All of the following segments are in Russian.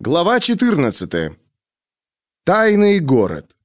Глава 14. Тайный город.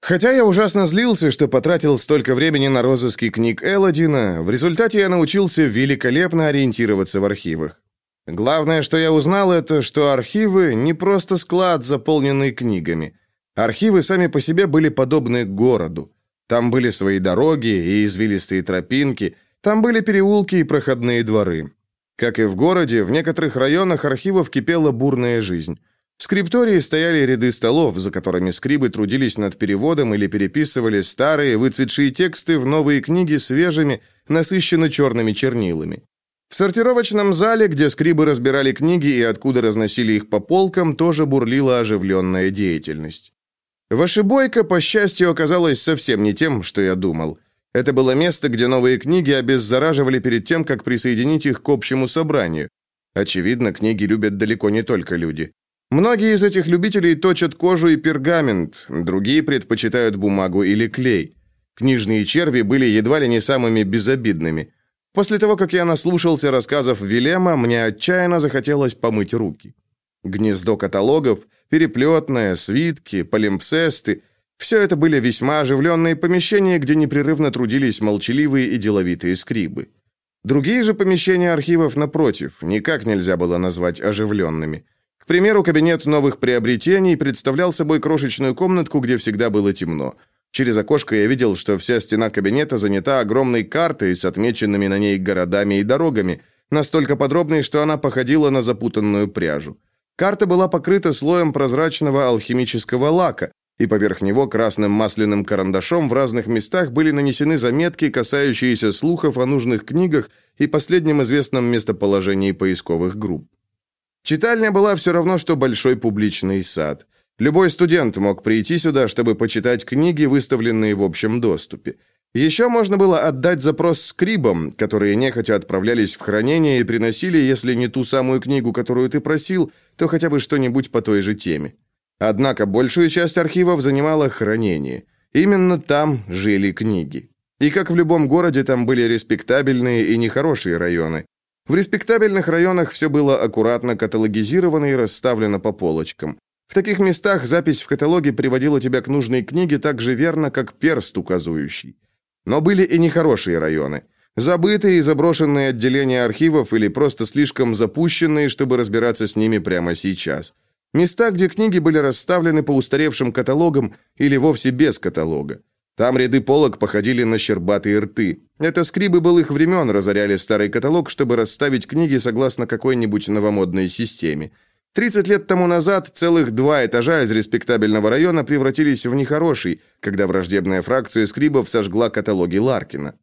Хотя я ужасно злился, что потратил столько времени на розыски книг Элодина, в результате я научился великолепно ориентироваться в архивах. Главное, что я узнал, это, что архивы не просто склад, заполненный книгами. Архивы сами по себе были подобны городу. Там были свои дороги и извилистые тропинки, там были переулки и проходные дворы. Как и в городе, в некоторых районах архивов кипела бурная жизнь. В скриптории стояли ряды столов, за которыми скрибы трудились над переводом или переписывали старые, выцветшие тексты в новые книги свежими, насыщенно черными чернилами. В сортировочном зале, где скрибы разбирали книги и откуда разносили их по полкам, тоже бурлила оживленная деятельность. Вошибойка, по счастью, оказалась совсем не тем, что я думал. Это было место, где новые книги обеззараживали перед тем, как присоединить их к общему собранию. Очевидно, книги любят далеко не только люди. Многие из этих любителей точат кожу и пергамент, другие предпочитают бумагу или клей. Книжные черви были едва ли не самыми безобидными. После того, как я наслушался рассказов Вилема, мне отчаянно захотелось помыть руки. Гнездо каталогов, переплетное, свитки, полимпсесты – все это были весьма оживленные помещения, где непрерывно трудились молчаливые и деловитые скрибы. Другие же помещения архивов, напротив, никак нельзя было назвать оживленными. К примеру, кабинет новых приобретений представлял собой крошечную комнатку, где всегда было темно. Через окошко я видел, что вся стена кабинета занята огромной картой с отмеченными на ней городами и дорогами, настолько подробной, что она походила на запутанную пряжу. Карта была покрыта слоем прозрачного алхимического лака, и поверх него красным масляным карандашом в разных местах были нанесены заметки, касающиеся слухов о нужных книгах и последнем известном местоположении поисковых групп. Читальня была все равно, что большой публичный сад. Любой студент мог прийти сюда, чтобы почитать книги, выставленные в общем доступе. Еще можно было отдать запрос скрибам, которые нехотя отправлялись в хранение и приносили, если не ту самую книгу, которую ты просил, то хотя бы что-нибудь по той же теме. Однако большую часть архивов занимало хранение. Именно там жили книги. И как в любом городе, там были респектабельные и нехорошие районы. В респектабельных районах все было аккуратно каталогизировано и расставлено по полочкам. В таких местах запись в каталоге приводила тебя к нужной книге так же верно, как перст указующий. Но были и нехорошие районы. Забытые и заброшенные отделения архивов или просто слишком запущенные, чтобы разбираться с ними прямо сейчас. Места, где книги были расставлены по устаревшим каталогам или вовсе без каталога. Там ряды полок походили на щербатые рты. Это скрибы былых времен разоряли старый каталог, чтобы расставить книги согласно какой-нибудь новомодной системе. 30 лет тому назад целых два этажа из респектабельного района превратились в нехороший, когда враждебная фракция скрибов сожгла каталоги Ларкина.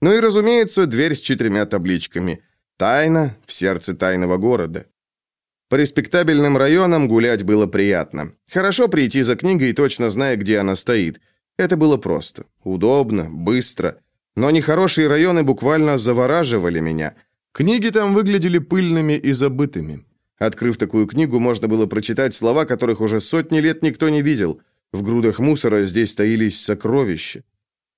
Ну и, разумеется, дверь с четырьмя табличками. «Тайна в сердце тайного города». По респектабельным районам гулять было приятно. Хорошо прийти за книгой, точно зная, где она стоит. Это было просто, удобно, быстро. Но нехорошие районы буквально завораживали меня. Книги там выглядели пыльными и забытыми. Открыв такую книгу, можно было прочитать слова, которых уже сотни лет никто не видел. В грудах мусора здесь таились сокровища.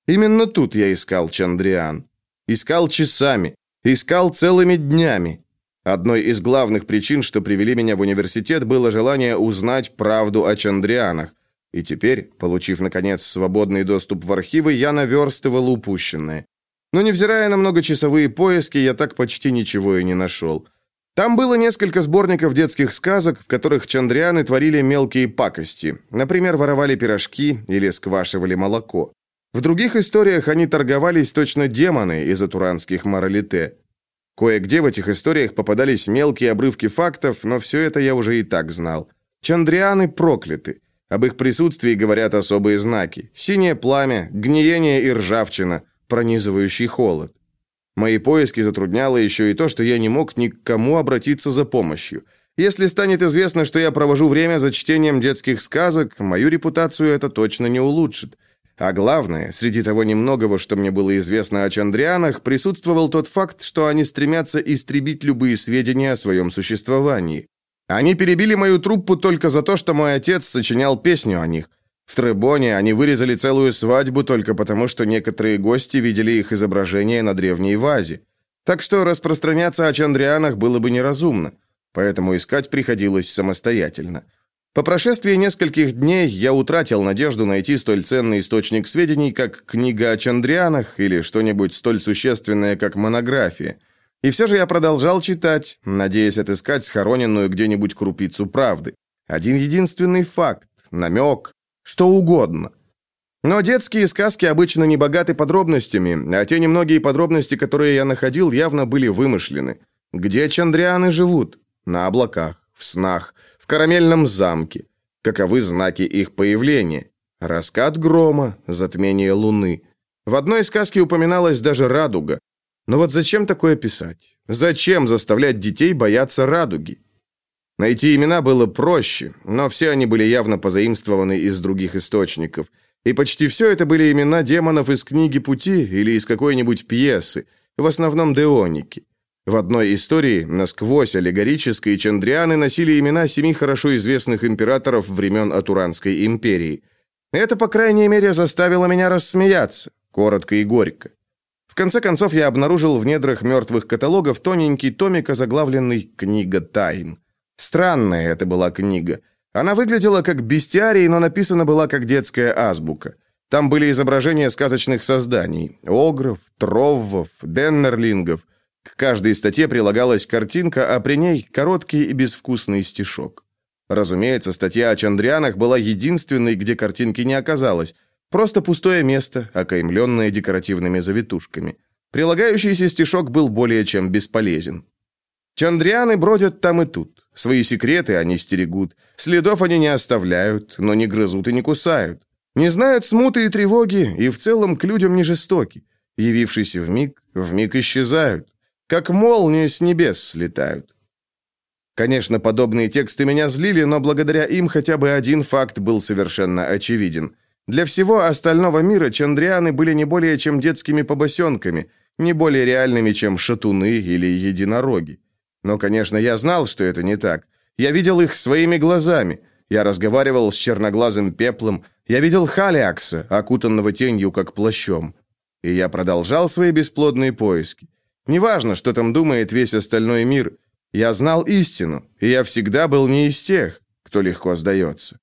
Именно тут я искал Чандриан. Искал часами, искал целыми днями. Одной из главных причин, что привели меня в университет, было желание узнать правду о Чандрианах. И теперь, получив, наконец, свободный доступ в архивы, я наверстывал упущенное. Но, невзирая на многочасовые поиски, я так почти ничего и не нашел. Там было несколько сборников детских сказок, в которых чандрианы творили мелкие пакости. Например, воровали пирожки или сквашивали молоко. В других историях они торговались точно демоны из атуранских моралите. Кое-где в этих историях попадались мелкие обрывки фактов, но все это я уже и так знал. Чандрианы прокляты. Об их присутствии говорят особые знаки. Синее пламя, гниение и ржавчина, пронизывающий холод. Мои поиски затрудняло еще и то, что я не мог ни к кому обратиться за помощью. Если станет известно, что я провожу время за чтением детских сказок, мою репутацию это точно не улучшит. А главное, среди того немногого, что мне было известно о Чандрианах, присутствовал тот факт, что они стремятся истребить любые сведения о своем существовании. Они перебили мою труппу только за то, что мой отец сочинял песню о них. В Требоне они вырезали целую свадьбу только потому, что некоторые гости видели их изображение на древней вазе. Так что распространяться о Чандрианах было бы неразумно. поэтому искать приходилось самостоятельно. По прошествии нескольких дней я утратил надежду найти столь ценный источник сведений, как книга о Чандрианах или что-нибудь столь существенное, как монография. И все же я продолжал читать, надеясь отыскать схороненную где-нибудь крупицу правды. Один единственный факт, намек, что угодно. Но детские сказки обычно не богаты подробностями, а те немногие подробности, которые я находил, явно были вымышлены. Где Чандрианы живут? На облаках, в снах, в карамельном замке. Каковы знаки их появления? Раскат грома, затмение луны. В одной сказке упоминалась даже радуга. Но вот зачем такое писать? Зачем заставлять детей бояться радуги? Найти имена было проще, но все они были явно позаимствованы из других источников. И почти все это были имена демонов из книги «Пути» или из какой-нибудь пьесы, в основном деоники. В одной истории, насквозь аллегорической, чандрианы носили имена семи хорошо известных императоров времен Атуранской империи. Это, по крайней мере, заставило меня рассмеяться, коротко и горько. В конце концов, я обнаружил в недрах мертвых каталогов тоненький томик, озаглавленный «Книга тайн». Странная это была книга. Она выглядела как бестиарий, но написана была как детская азбука. Там были изображения сказочных созданий – огров, троввов, деннерлингов – к каждой статье прилагалась картинка, а при ней короткий и безвкусный стишок. Разумеется, статья о Чандрианах была единственной, где картинки не оказалось. Просто пустое место, окаймленное декоративными завитушками. Прилагающийся стишок был более чем бесполезен. Чандрианы бродят там и тут. Свои секреты они стерегут. Следов они не оставляют, но не грызут и не кусают. Не знают смуты и тревоги, и в целом к людям не жестоки. Явившись в миг, в миг исчезают. Как молнии с небес слетают. Конечно, подобные тексты меня злили, но благодаря им хотя бы один факт был совершенно очевиден. Для всего остального мира чандрианы были не более чем детскими побосенками, не более реальными, чем шатуны или единороги. Но, конечно, я знал, что это не так. Я видел их своими глазами. Я разговаривал с черноглазым пеплом. Я видел Халиакса, окутанного тенью, как плащом. И я продолжал свои бесплодные поиски. Неважно, что там думает весь остальной мир. Я знал истину, и я всегда был не из тех, кто легко сдается.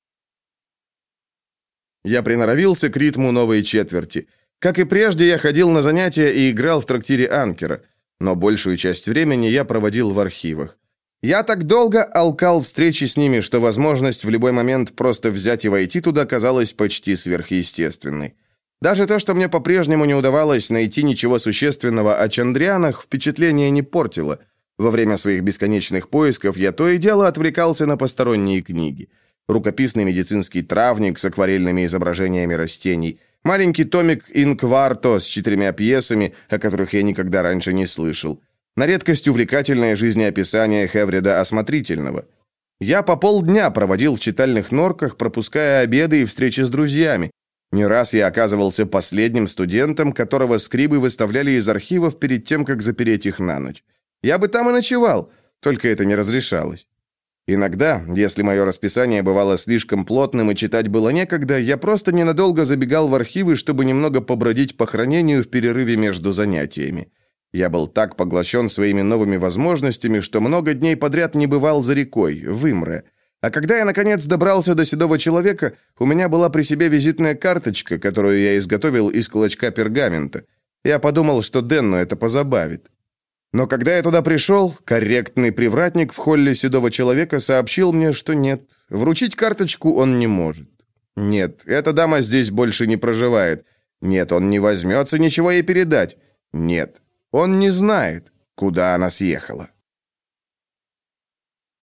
Я приноровился к ритму новой четверти. Как и прежде, я ходил на занятия и играл в трактире Анкера, но большую часть времени я проводил в архивах. Я так долго алкал встречи с ними, что возможность в любой момент просто взять и войти туда казалась почти сверхъестественной. Даже то, что мне по-прежнему не удавалось найти ничего существенного о Чандрианах, впечатление не портило. Во время своих бесконечных поисков я то и дело отвлекался на посторонние книги. Рукописный медицинский травник с акварельными изображениями растений, маленький томик «Инкварто» с четырьмя пьесами, о которых я никогда раньше не слышал. На редкость увлекательное жизнеописание Хеврида Осмотрительного. Я по полдня проводил в читальных норках, пропуская обеды и встречи с друзьями, не раз я оказывался последним студентом, которого скрибы выставляли из архивов перед тем, как запереть их на ночь. Я бы там и ночевал, только это не разрешалось. Иногда, если мое расписание бывало слишком плотным и читать было некогда, я просто ненадолго забегал в архивы, чтобы немного побродить по хранению в перерыве между занятиями. Я был так поглощен своими новыми возможностями, что много дней подряд не бывал за рекой, в Имре. А когда я, наконец, добрался до седого человека, у меня была при себе визитная карточка, которую я изготовил из клочка пергамента. Я подумал, что Денну это позабавит. Но когда я туда пришел, корректный привратник в холле седого человека сообщил мне, что нет, вручить карточку он не может. Нет, эта дама здесь больше не проживает. Нет, он не возьмется ничего ей передать. Нет, он не знает, куда она съехала.